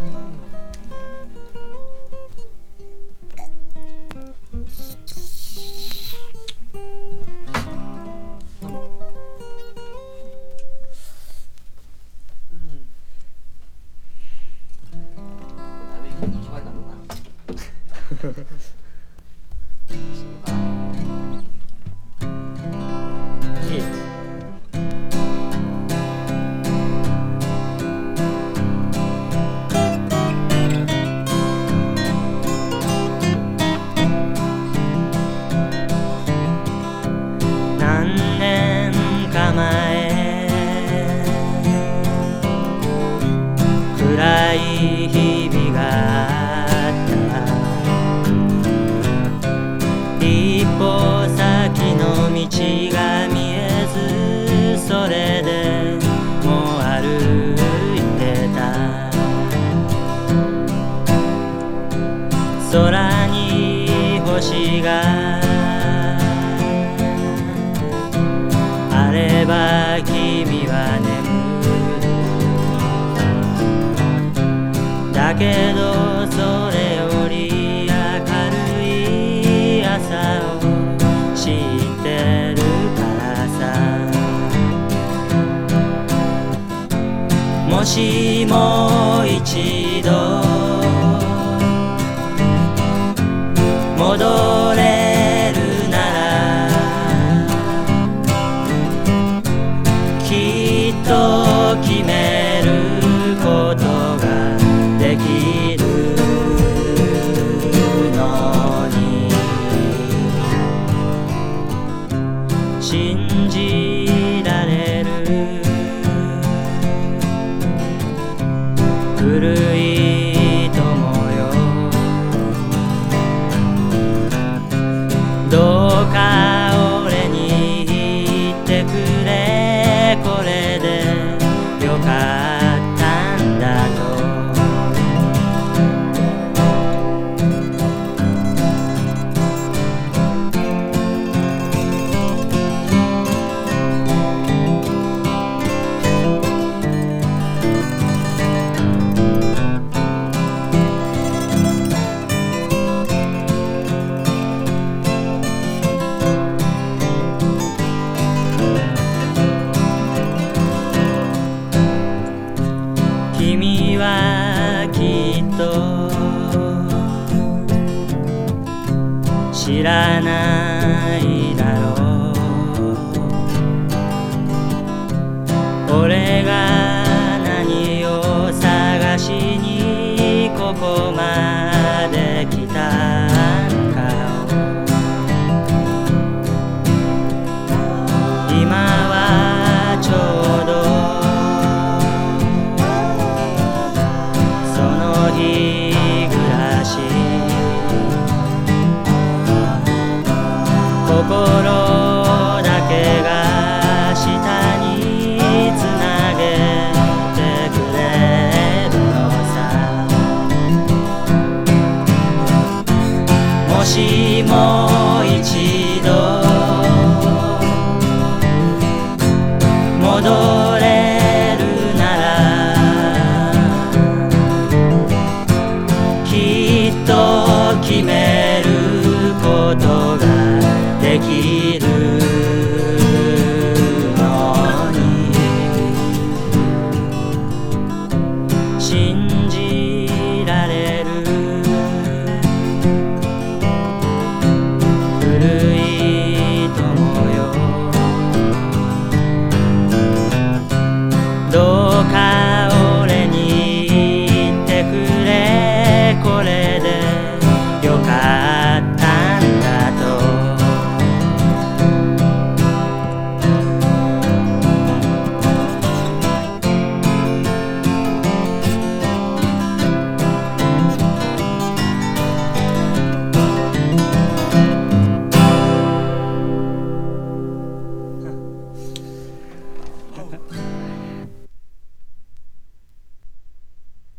何い日々があった。一歩先の道が見えずそれでも歩いてた。空に星がけどそれより明るい朝を知ってるからさ。もしもう一度戻れの知らないだろう。俺がしもう一度。戻れるならきっと決めることができる。